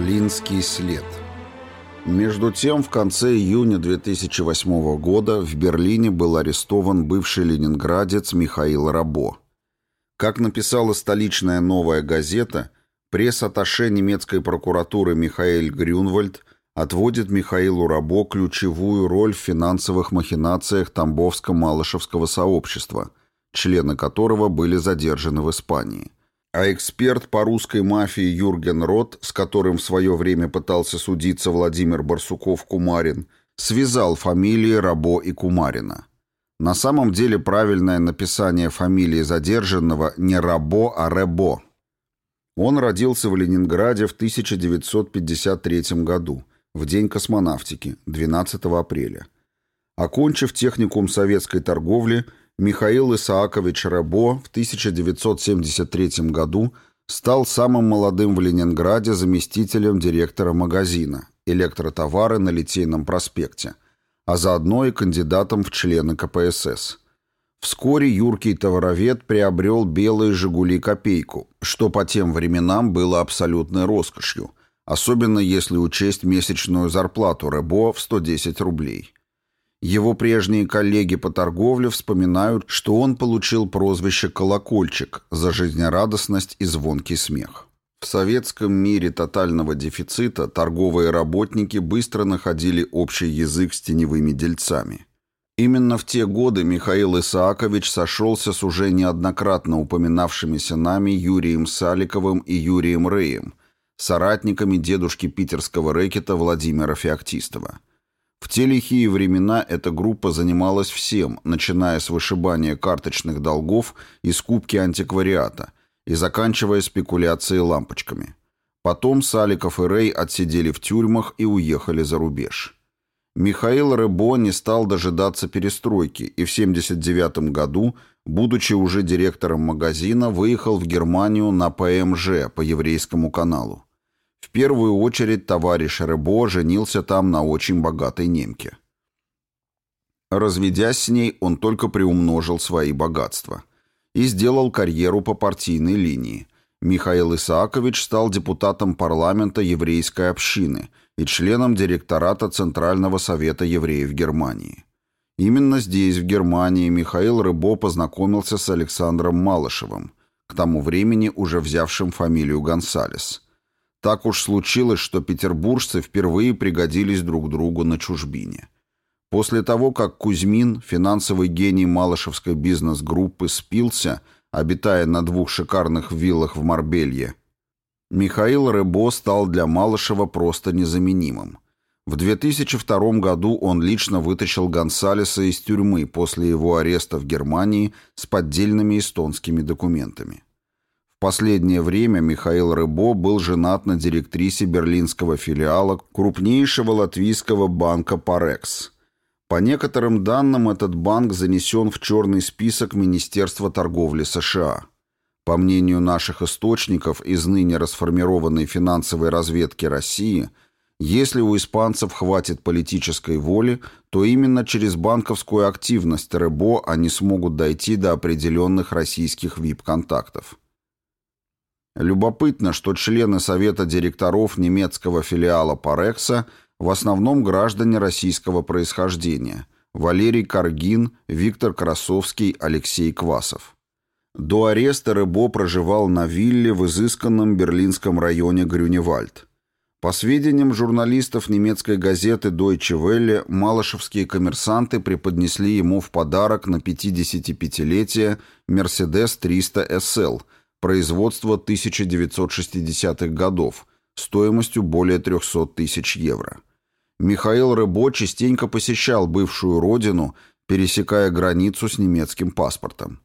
Берлинский след. Между тем, в конце июня 2008 года в Берлине был арестован бывший ленинградец Михаил Рабо. Как написала столичная «Новая газета», пресс-атташе немецкой прокуратуры Михаэль Грюнвальд отводит Михаилу Рабо ключевую роль в финансовых махинациях Тамбовско-Малышевского сообщества, члены которого были задержаны в Испании – а эксперт по русской мафии Юрген Рот, с которым в свое время пытался судиться Владимир Барсуков-Кумарин, связал фамилии Рабо и Кумарина. На самом деле правильное написание фамилии задержанного не Рабо, а Ребо. Он родился в Ленинграде в 1953 году, в День космонавтики, 12 апреля. Окончив техникум советской торговли, Михаил Исаакович Рабо в 1973 году стал самым молодым в Ленинграде заместителем директора магазина «Электротовары» на Литейном проспекте, а заодно и кандидатом в члены КПСС. Вскоре юркий товаровед приобрел белые «Жигули» копейку, что по тем временам было абсолютной роскошью, особенно если учесть месячную зарплату Ребо в 110 рублей. Его прежние коллеги по торговле вспоминают, что он получил прозвище «колокольчик» за жизнерадостность и звонкий смех. В советском мире тотального дефицита торговые работники быстро находили общий язык с теневыми дельцами. Именно в те годы Михаил Исаакович сошелся с уже неоднократно упоминавшимися нами Юрием Саликовым и Юрием Реем, соратниками дедушки питерского рэкета Владимира Феоктистова. В те лихие времена эта группа занималась всем, начиная с вышибания карточных долгов и скупки антиквариата и заканчивая спекуляцией лампочками. Потом Саликов и Рей отсидели в тюрьмах и уехали за рубеж. Михаил Рыбо не стал дожидаться перестройки и в 1979 году, будучи уже директором магазина, выехал в Германию на ПМЖ по Еврейскому каналу. В первую очередь товарищ Ребо женился там на очень богатой немке. Разведясь с ней, он только приумножил свои богатства и сделал карьеру по партийной линии. Михаил Исаакович стал депутатом парламента еврейской общины и членом директората Центрального совета евреев Германии. Именно здесь, в Германии, Михаил Рыбо познакомился с Александром Малышевым, к тому времени уже взявшим фамилию Гонсалес – так уж случилось, что петербуржцы впервые пригодились друг другу на чужбине. После того, как Кузьмин, финансовый гений Малышевской бизнес-группы, спился, обитая на двух шикарных виллах в Марбелье, Михаил Рыбо стал для Малышева просто незаменимым. В 2002 году он лично вытащил Гонсалеса из тюрьмы после его ареста в Германии с поддельными эстонскими документами последнее время Михаил Рыбо был женат на директрисе берлинского филиала крупнейшего латвийского банка «Парекс». По некоторым данным, этот банк занесен в черный список Министерства торговли США. По мнению наших источников из ныне расформированной финансовой разведки России, если у испанцев хватит политической воли, то именно через банковскую активность РЭБО они смогут дойти до определенных российских ВИП-контактов. Любопытно, что члены Совета директоров немецкого филиала Парекса в основном граждане российского происхождения – Валерий Каргин, Виктор Красовский, Алексей Квасов. До ареста Рыбо проживал на вилле в изысканном берлинском районе Грюневальд. По сведениям журналистов немецкой газеты Deutsche Welle, малышевские коммерсанты преподнесли ему в подарок на 55-летие Mercedes 300 SL – производства 1960-х годов, стоимостью более 300 тысяч евро. Михаил Рыбо частенько посещал бывшую родину, пересекая границу с немецким паспортом.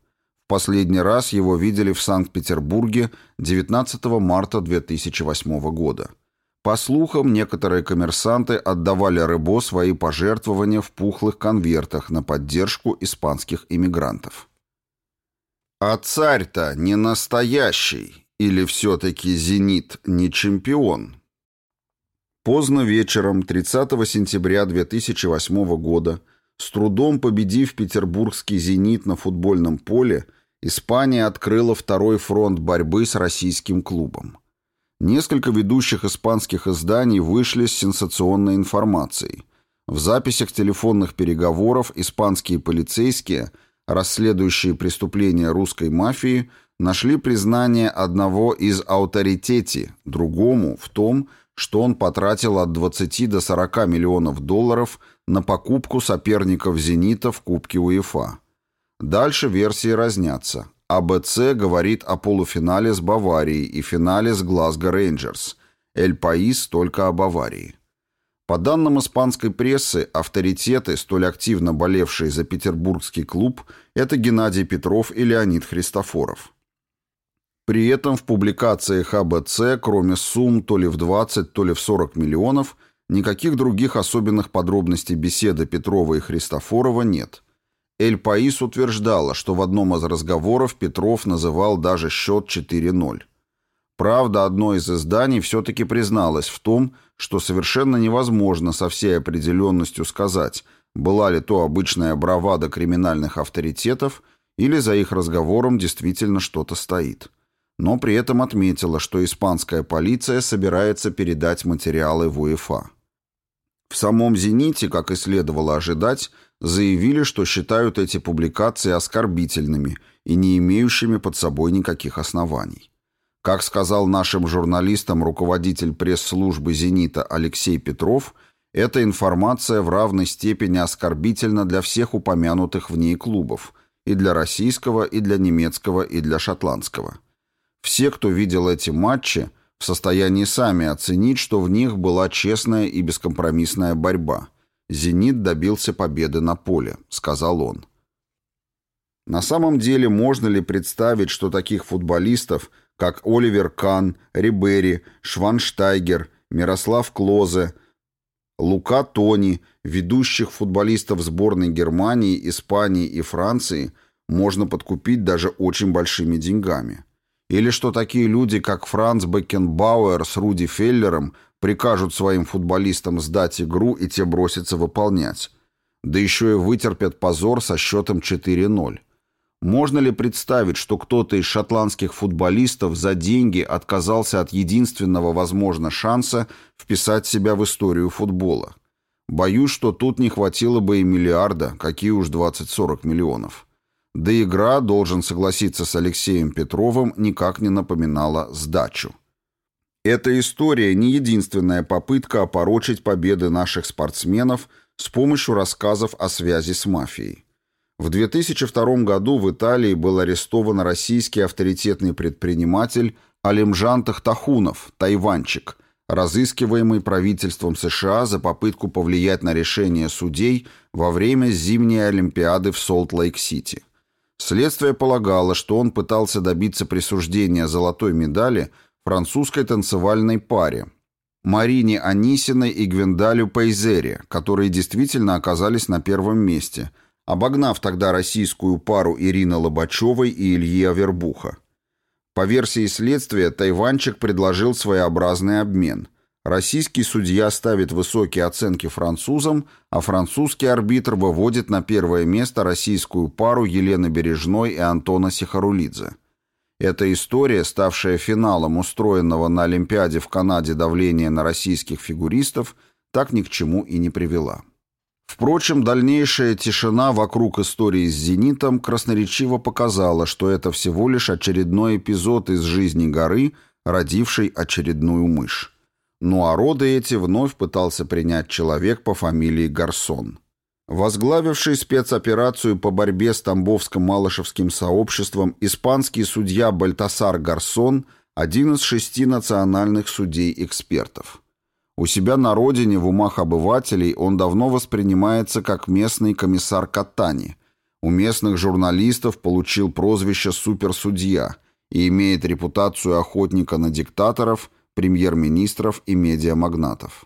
В последний раз его видели в Санкт-Петербурге 19 марта 2008 года. По слухам, некоторые коммерсанты отдавали Рыбо свои пожертвования в пухлых конвертах на поддержку испанских иммигрантов. А царь-то не настоящий, или все-таки «Зенит» не чемпион? Поздно вечером 30 сентября 2008 года, с трудом победив петербургский «Зенит» на футбольном поле, Испания открыла второй фронт борьбы с российским клубом. Несколько ведущих испанских изданий вышли с сенсационной информацией. В записях телефонных переговоров испанские полицейские, расследующие преступления русской мафии, нашли признание одного из ауторитети, другому в том, что он потратил от 20 до 40 миллионов долларов на покупку соперников «Зенита» в Кубке УЕФА. Дальше версии разнятся. АБЦ говорит о полуфинале с Баварией и финале с Глазго Рейнджерс. Эль Паис только о Баварии. По данным испанской прессы, авторитеты, столь активно болевшие за петербургский клуб, это Геннадий Петров и Леонид Христофоров. При этом в публикациях АБЦ, кроме сумм то ли в 20, то ли в 40 миллионов, никаких других особенных подробностей беседы Петрова и Христофорова нет. Эль Паис утверждала, что в одном из разговоров Петров называл даже счет 4-0. Правда, одно из изданий все-таки призналось в том, что совершенно невозможно со всей определенностью сказать, была ли то обычная бравада криминальных авторитетов или за их разговором действительно что-то стоит но при этом отметила, что испанская полиция собирается передать материалы в УЕФА. В самом «Зените», как и следовало ожидать, заявили, что считают эти публикации оскорбительными и не имеющими под собой никаких оснований. Как сказал нашим журналистам руководитель пресс-службы «Зенита» Алексей Петров, эта информация в равной степени оскорбительна для всех упомянутых в ней клубов, и для российского, и для немецкого, и для шотландского. Все, кто видел эти матчи, в состоянии сами оценить, что в них была честная и бескомпромиссная борьба. «Зенит» добился победы на поле, сказал он. На самом деле, можно ли представить, что таких футболистов, как Оливер Кан, Рибери, Шванштайгер, Мирослав Клозе, Лука Тони, ведущих футболистов сборной Германии, Испании и Франции, можно подкупить даже очень большими деньгами? Или что такие люди, как Франц Беккенбауэр с Руди Феллером, прикажут своим футболистам сдать игру и те бросятся выполнять. Да еще и вытерпят позор со счетом 4-0. Можно ли представить, что кто-то из шотландских футболистов за деньги отказался от единственного, возможно, шанса вписать себя в историю футбола? Боюсь, что тут не хватило бы и миллиарда, какие уж 20-40 миллионов. Да игра, должен согласиться с Алексеем Петровым, никак не напоминала сдачу. Эта история не единственная попытка опорочить победы наших спортсменов с помощью рассказов о связи с мафией. В 2002 году в Италии был арестован российский авторитетный предприниматель Алимжан Тахтахунов, тайванчик, разыскиваемый правительством США за попытку повлиять на решение судей во время зимней Олимпиады в Солт-Лейк-Сити. Следствие полагало, что он пытался добиться присуждения золотой медали французской танцевальной паре Марине Анисиной и Гвендалю Пейзере, которые действительно оказались на первом месте, обогнав тогда российскую пару Ирины Лобачевой и Ильи Авербуха. По версии следствия, Тайванчик предложил своеобразный обмен – Российский судья ставит высокие оценки французам, а французский арбитр выводит на первое место российскую пару Елены Бережной и Антона Сихарулидзе. Эта история, ставшая финалом устроенного на Олимпиаде в Канаде давления на российских фигуристов, так ни к чему и не привела. Впрочем, дальнейшая тишина вокруг истории с «Зенитом» красноречиво показала, что это всего лишь очередной эпизод из жизни горы, родившей очередную мышь. Ну а роды эти вновь пытался принять человек по фамилии Гарсон. Возглавивший спецоперацию по борьбе с Тамбовско-Малышевским сообществом испанский судья Бальтасар Гарсон – один из шести национальных судей-экспертов. У себя на родине в умах обывателей он давно воспринимается как местный комиссар Катани. У местных журналистов получил прозвище «суперсудья» и имеет репутацию охотника на диктаторов – премьер-министров и медиамагнатов.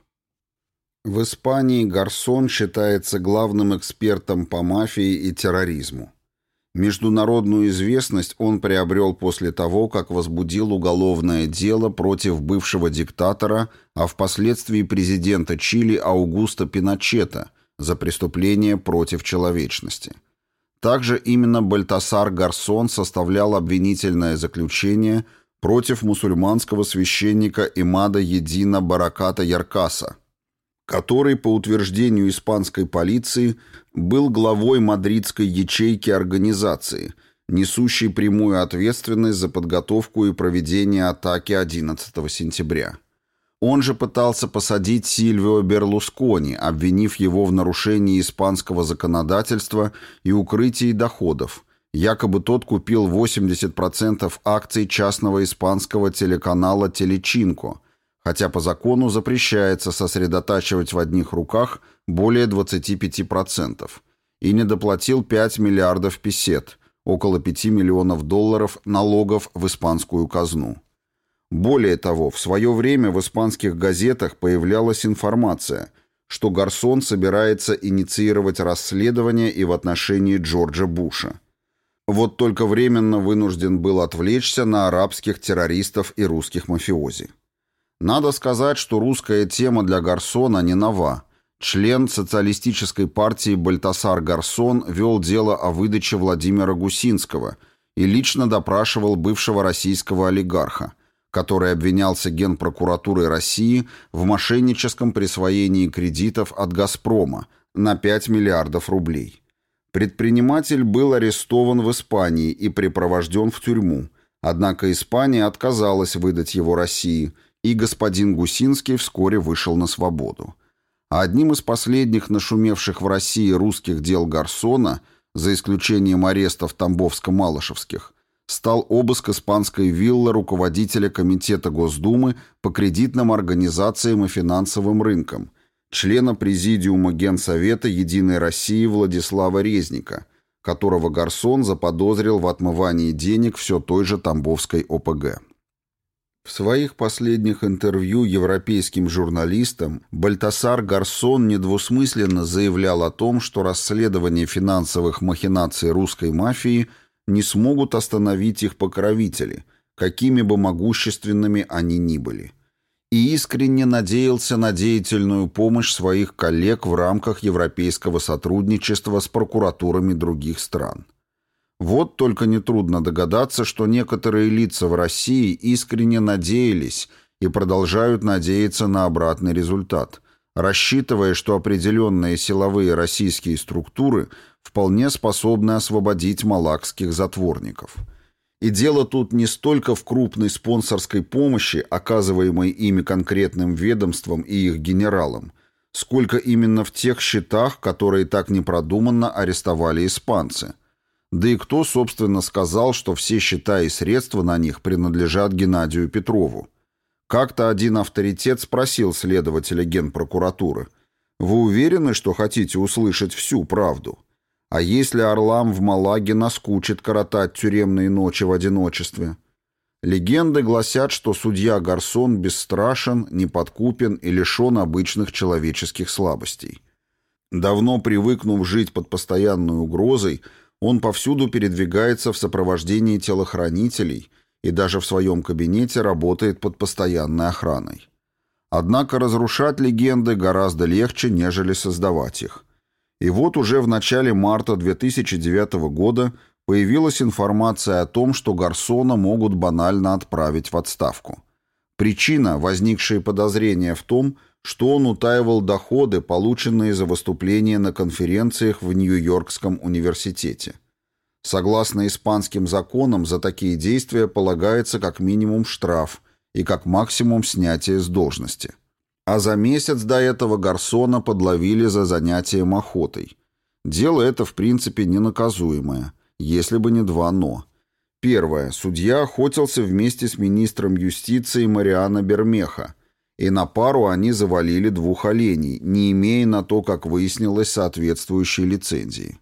В Испании Гарсон считается главным экспертом по мафии и терроризму. Международную известность он приобрел после того, как возбудил уголовное дело против бывшего диктатора, а впоследствии президента Чили Аугуста Пиночета за преступление против человечности. Также именно Бальтасар Гарсон составлял обвинительное заключение против мусульманского священника Имада Едина Бараката Яркаса, который, по утверждению испанской полиции, был главой мадридской ячейки организации, несущей прямую ответственность за подготовку и проведение атаки 11 сентября. Он же пытался посадить Сильвио Берлускони, обвинив его в нарушении испанского законодательства и укрытии доходов. Якобы тот купил 80% акций частного испанского телеканала «Телечинко», хотя по закону запрещается сосредотачивать в одних руках более 25%, и не доплатил 5 миллиардов песет, около 5 миллионов долларов налогов в испанскую казну. Более того, в свое время в испанских газетах появлялась информация, что Гарсон собирается инициировать расследование и в отношении Джорджа Буша. Вот только временно вынужден был отвлечься на арабских террористов и русских мафиози. Надо сказать, что русская тема для Гарсона не нова. Член социалистической партии Бальтасар Гарсон вел дело о выдаче Владимира Гусинского и лично допрашивал бывшего российского олигарха – который обвинялся Генпрокуратурой России в мошенническом присвоении кредитов от «Газпрома» на 5 миллиардов рублей. Предприниматель был арестован в Испании и припровожден в тюрьму, однако Испания отказалась выдать его России, и господин Гусинский вскоре вышел на свободу. А одним из последних нашумевших в России русских дел Гарсона, за исключением арестов Тамбовско-Малышевских, стал обыск испанской виллы руководителя Комитета Госдумы по кредитным организациям и финансовым рынкам, члена Президиума Генсовета «Единой России» Владислава Резника, которого Гарсон заподозрил в отмывании денег все той же Тамбовской ОПГ. В своих последних интервью европейским журналистам Бальтасар Гарсон недвусмысленно заявлял о том, что расследование финансовых махинаций русской мафии – не смогут остановить их покровители, какими бы могущественными они ни были. И искренне надеялся на деятельную помощь своих коллег в рамках европейского сотрудничества с прокуратурами других стран. Вот только нетрудно догадаться, что некоторые лица в России искренне надеялись и продолжают надеяться на обратный результат, рассчитывая, что определенные силовые российские структуры – вполне способны освободить малакских затворников. И дело тут не столько в крупной спонсорской помощи, оказываемой ими конкретным ведомствам и их генералам, сколько именно в тех счетах, которые так непродуманно арестовали испанцы. Да и кто, собственно, сказал, что все счета и средства на них принадлежат Геннадию Петрову? Как-то один авторитет спросил следователя генпрокуратуры, «Вы уверены, что хотите услышать всю правду?» А если орлам в Малаге наскучит коротать тюремные ночи в одиночестве? Легенды гласят, что судья Гарсон бесстрашен, неподкупен и лишен обычных человеческих слабостей. Давно привыкнув жить под постоянной угрозой, он повсюду передвигается в сопровождении телохранителей и даже в своем кабинете работает под постоянной охраной. Однако разрушать легенды гораздо легче, нежели создавать их. И вот уже в начале марта 2009 года появилась информация о том, что Гарсона могут банально отправить в отставку. Причина – возникшие подозрения в том, что он утаивал доходы, полученные за выступления на конференциях в Нью-Йоркском университете. Согласно испанским законам, за такие действия полагается как минимум штраф и как максимум снятие с должности. А за месяц до этого Гарсона подловили за занятием охотой. Дело это, в принципе, ненаказуемое, если бы не два «но». Первое. Судья охотился вместе с министром юстиции Мариана Бермеха, и на пару они завалили двух оленей, не имея на то, как выяснилось, соответствующей лицензии.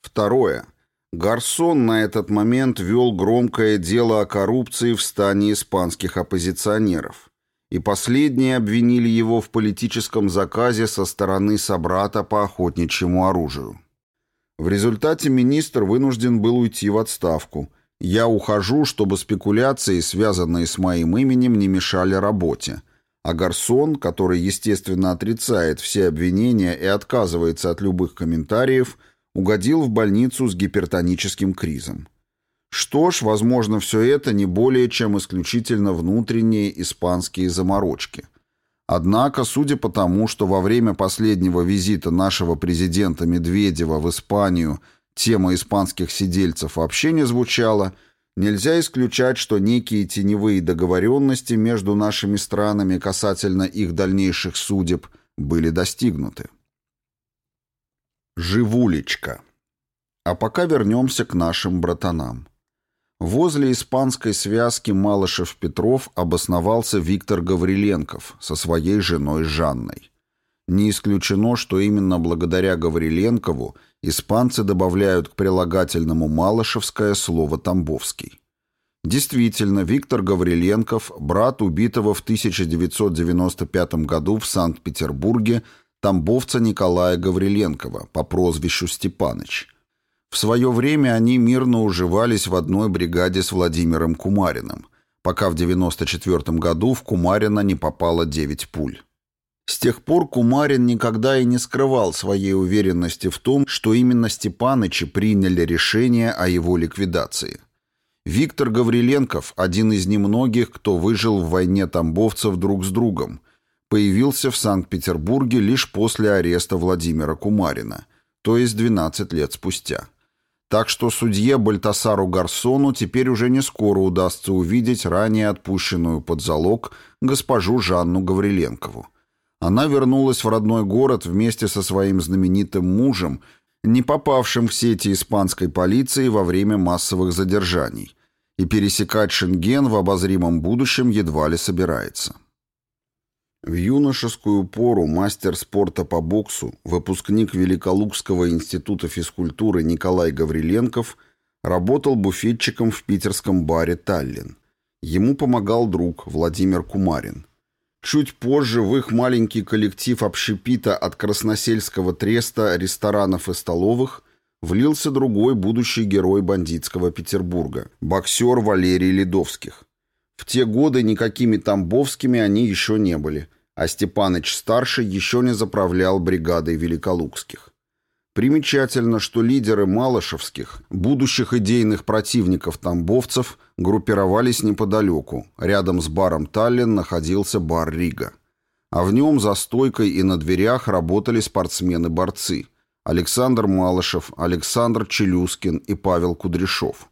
Второе. Гарсон на этот момент вел громкое дело о коррупции в стане испанских оппозиционеров и последние обвинили его в политическом заказе со стороны собрата по охотничьему оружию. В результате министр вынужден был уйти в отставку. Я ухожу, чтобы спекуляции, связанные с моим именем, не мешали работе. А Гарсон, который, естественно, отрицает все обвинения и отказывается от любых комментариев, угодил в больницу с гипертоническим кризом. Что ж, возможно, все это не более чем исключительно внутренние испанские заморочки. Однако, судя по тому, что во время последнего визита нашего президента Медведева в Испанию тема испанских сидельцев вообще не звучала, нельзя исключать, что некие теневые договоренности между нашими странами касательно их дальнейших судеб были достигнуты. Живулечка. А пока вернемся к нашим братанам. Возле испанской связки Малышев-Петров обосновался Виктор Гавриленков со своей женой Жанной. Не исключено, что именно благодаря Гавриленкову испанцы добавляют к прилагательному «малышевское» слово «тамбовский». Действительно, Виктор Гавриленков, брат убитого в 1995 году в Санкт-Петербурге тамбовца Николая Гавриленкова по прозвищу Степаныч – в свое время они мирно уживались в одной бригаде с Владимиром Кумариным, пока в 1994 году в Кумарина не попало 9 пуль. С тех пор Кумарин никогда и не скрывал своей уверенности в том, что именно Степанычи приняли решение о его ликвидации. Виктор Гавриленков, один из немногих, кто выжил в войне тамбовцев друг с другом, появился в Санкт-Петербурге лишь после ареста Владимира Кумарина, то есть 12 лет спустя. Так что судье Бальтасару Гарсону теперь уже не скоро удастся увидеть ранее отпущенную под залог госпожу Жанну Гавриленкову. Она вернулась в родной город вместе со своим знаменитым мужем, не попавшим в сети испанской полиции во время массовых задержаний, и пересекать Шенген в обозримом будущем едва ли собирается. В юношескую пору мастер спорта по боксу, выпускник Великолукского института физкультуры Николай Гавриленков работал буфетчиком в питерском баре «Таллин». Ему помогал друг Владимир Кумарин. Чуть позже в их маленький коллектив общепита от Красносельского треста ресторанов и столовых влился другой будущий герой бандитского Петербурга – боксер Валерий Ледовских. В те годы никакими тамбовскими они еще не были – а Степаныч-старший еще не заправлял бригадой Великолукских. Примечательно, что лидеры Малышевских, будущих идейных противников тамбовцев, группировались неподалеку. Рядом с баром Таллин находился бар Рига. А в нем за стойкой и на дверях работали спортсмены-борцы. Александр Малышев, Александр Челюскин и Павел Кудряшов.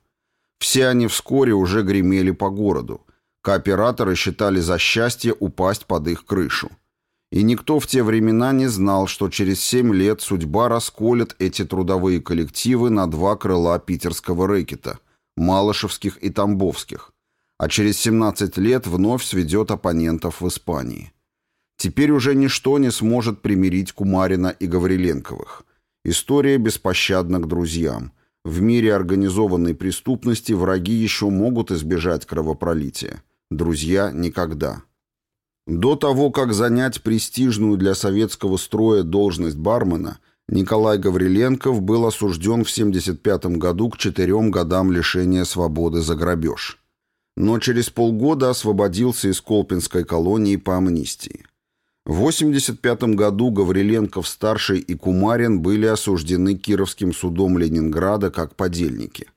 Все они вскоре уже гремели по городу. Кооператоры считали за счастье упасть под их крышу. И никто в те времена не знал, что через семь лет судьба расколет эти трудовые коллективы на два крыла питерского рэкета – Малышевских и Тамбовских, а через 17 лет вновь сведет оппонентов в Испании. Теперь уже ничто не сможет примирить Кумарина и Гавриленковых. История беспощадна к друзьям. В мире организованной преступности враги еще могут избежать кровопролития. Друзья никогда. До того, как занять престижную для советского строя должность бармена, Николай Гавриленков был осужден в 1975 году к четырем годам лишения свободы за грабеж. Но через полгода освободился из Колпинской колонии по амнистии. В 1985 году Гавриленков-старший и Кумарин были осуждены Кировским судом Ленинграда как подельники.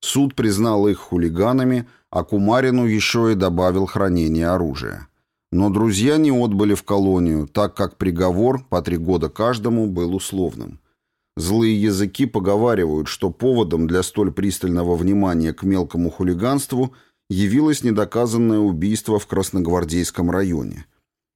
Суд признал их хулиганами, а Кумарину еще и добавил хранение оружия. Но друзья не отбыли в колонию, так как приговор по три года каждому был условным. Злые языки поговаривают, что поводом для столь пристального внимания к мелкому хулиганству явилось недоказанное убийство в Красногвардейском районе.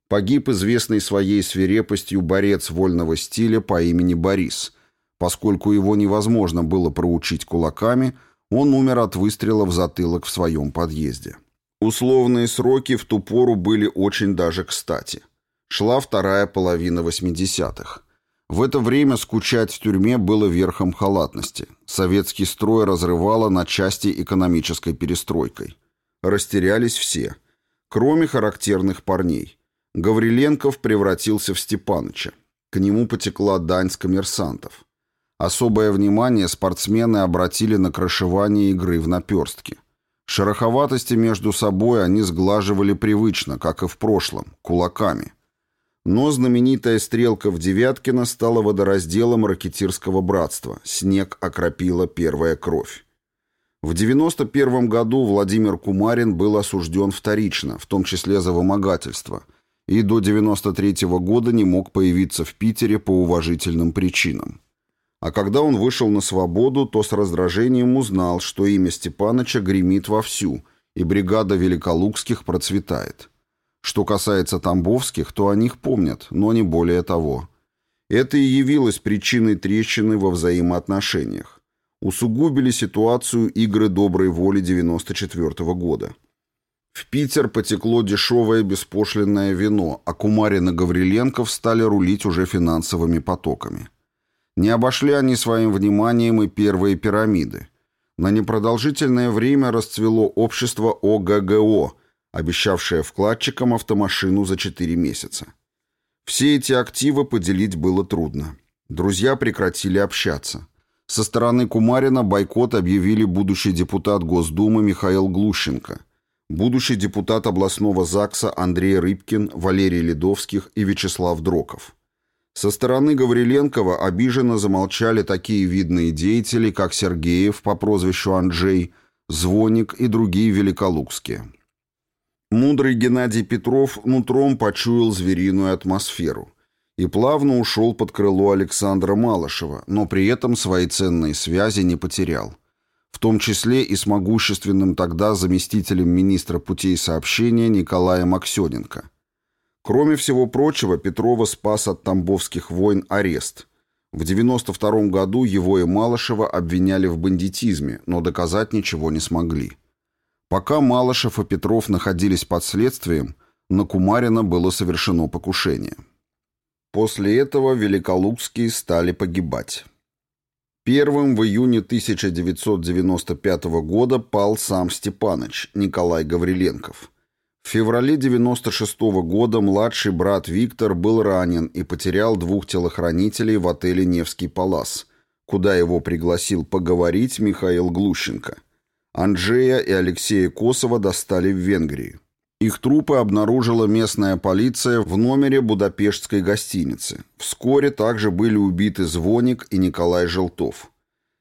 Погиб известный своей свирепостью борец вольного стиля по имени Борис. Поскольку его невозможно было проучить кулаками – он умер от выстрела в затылок в своем подъезде. Условные сроки в ту пору были очень даже кстати. Шла вторая половина 80-х. В это время скучать в тюрьме было верхом халатности. Советский строй разрывало на части экономической перестройкой. Растерялись все, кроме характерных парней. Гавриленков превратился в Степаныча. К нему потекла дань с коммерсантов. Особое внимание спортсмены обратили на крышевание игры в наперстки. Шероховатости между собой они сглаживали привычно, как и в прошлом, кулаками. Но знаменитая стрелка в Девяткино стала водоразделом ракетирского братства. Снег окропила первая кровь. В 91 году Владимир Кумарин был осужден вторично, в том числе за вымогательство, и до 93 года не мог появиться в Питере по уважительным причинам. А когда он вышел на свободу, то с раздражением узнал, что имя Степаныча гремит вовсю, и бригада Великолукских процветает. Что касается Тамбовских, то о них помнят, но не более того. Это и явилось причиной трещины во взаимоотношениях усугубили ситуацию игры доброй воли 94 -го года. В Питер потекло дешевое беспошлинное вино, а Кумарин и Гавриленков стали рулить уже финансовыми потоками. Не обошли они своим вниманием и первые пирамиды. На непродолжительное время расцвело общество ОГГО, обещавшее вкладчикам автомашину за 4 месяца. Все эти активы поделить было трудно. Друзья прекратили общаться. Со стороны Кумарина бойкот объявили будущий депутат Госдумы Михаил Глущенко, будущий депутат областного ЗАГСа Андрей Рыбкин, Валерий Ледовских и Вячеслав Дроков. Со стороны Гавриленкова обиженно замолчали такие видные деятели, как Сергеев по прозвищу Анджей, Звоник и другие великолукские. Мудрый Геннадий Петров нутром почуял звериную атмосферу – и плавно ушел под крыло Александра Малышева, но при этом свои ценные связи не потерял. В том числе и с могущественным тогда заместителем министра путей сообщения Николаем Аксененко. Кроме всего прочего, Петрова спас от тамбовских войн арест. В 92 году его и Малышева обвиняли в бандитизме, но доказать ничего не смогли. Пока Малышев и Петров находились под следствием, на Кумарина было совершено покушение. После этого Великолукские стали погибать. Первым в июне 1995 года пал сам Степаныч, Николай Гавриленков. В феврале 1996 года младший брат Виктор был ранен и потерял двух телохранителей в отеле «Невский Палас», куда его пригласил поговорить Михаил Глущенко. Анджея и Алексея Косова достали в Венгрии. Их трупы обнаружила местная полиция в номере Будапештской гостиницы. Вскоре также были убиты Звоник и Николай Желтов.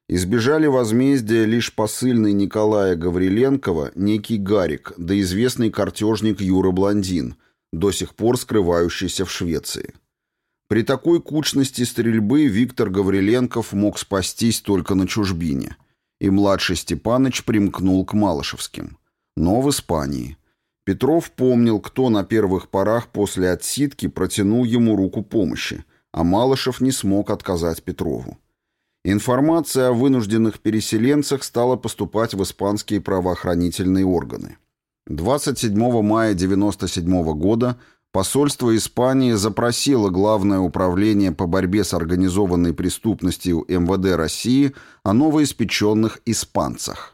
Избежали возмездия лишь посыльный Николая Гавриленкова, некий Гарик, да известный картежник Юра Блондин, до сих пор скрывающийся в Швеции. При такой кучности стрельбы Виктор Гавриленков мог спастись только на чужбине, и младший Степаныч примкнул к Малышевским. Но в Испании – Петров помнил, кто на первых порах после отсидки протянул ему руку помощи, а Малышев не смог отказать Петрову. Информация о вынужденных переселенцах стала поступать в испанские правоохранительные органы. 27 мая 1997 года посольство Испании запросило Главное управление по борьбе с организованной преступностью МВД России о новоиспеченных испанцах.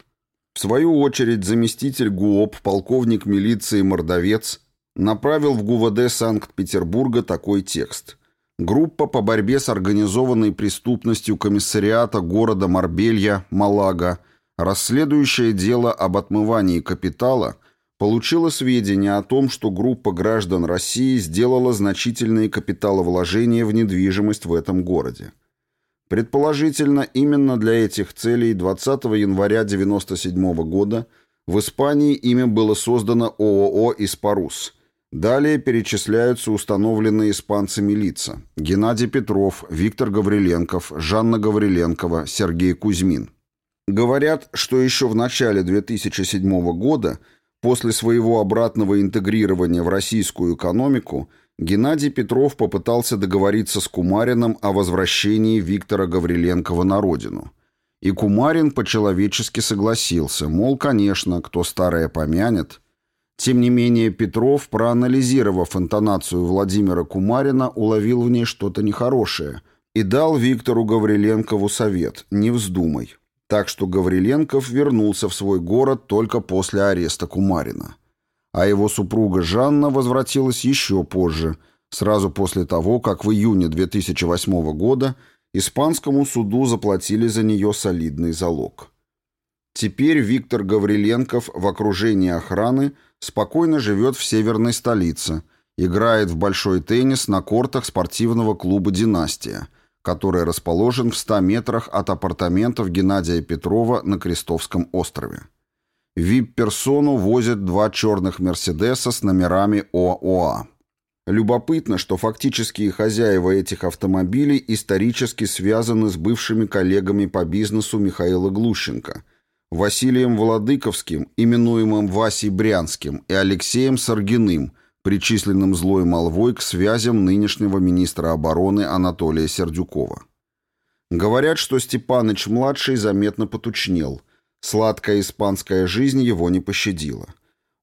В свою очередь заместитель ГУОП, полковник милиции Мордовец, направил в ГУВД Санкт-Петербурга такой текст. Группа по борьбе с организованной преступностью комиссариата города Марбелья, Малага, расследующая дело об отмывании капитала, получила сведения о том, что группа граждан России сделала значительные капиталовложения в недвижимость в этом городе. Предположительно, именно для этих целей 20 января 1997 года в Испании ими было создано ООО «Испарус». Далее перечисляются установленные испанцами лица. Геннадий Петров, Виктор Гавриленков, Жанна Гавриленкова, Сергей Кузьмин. Говорят, что еще в начале 2007 года, после своего обратного интегрирования в российскую экономику, Геннадий Петров попытался договориться с Кумариным о возвращении Виктора Гавриленкова на родину. И Кумарин по-человечески согласился, мол, конечно, кто старое помянет. Тем не менее Петров, проанализировав интонацию Владимира Кумарина, уловил в ней что-то нехорошее и дал Виктору Гавриленкову совет «не вздумай». Так что Гавриленков вернулся в свой город только после ареста Кумарина а его супруга Жанна возвратилась еще позже, сразу после того, как в июне 2008 года испанскому суду заплатили за нее солидный залог. Теперь Виктор Гавриленков в окружении охраны спокойно живет в северной столице, играет в большой теннис на кортах спортивного клуба «Династия», который расположен в 100 метрах от апартаментов Геннадия Петрова на Крестовском острове. ВИП-персону возят два черных «Мерседеса» с номерами ООА. Любопытно, что фактические хозяева этих автомобилей исторически связаны с бывшими коллегами по бизнесу Михаила Глущенко, Василием Владыковским, именуемым Васей Брянским, и Алексеем Саргиным, причисленным злой молвой к связям нынешнего министра обороны Анатолия Сердюкова. Говорят, что Степаныч-младший заметно потучнел. Сладкая испанская жизнь его не пощадила.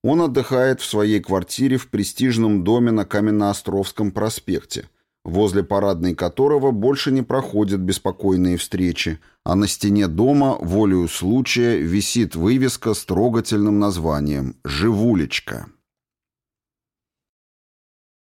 Он отдыхает в своей квартире в престижном доме на Каменноостровском проспекте, возле парадной которого больше не проходят беспокойные встречи, а на стене дома, волею случая, висит вывеска с трогательным названием «Живулечка».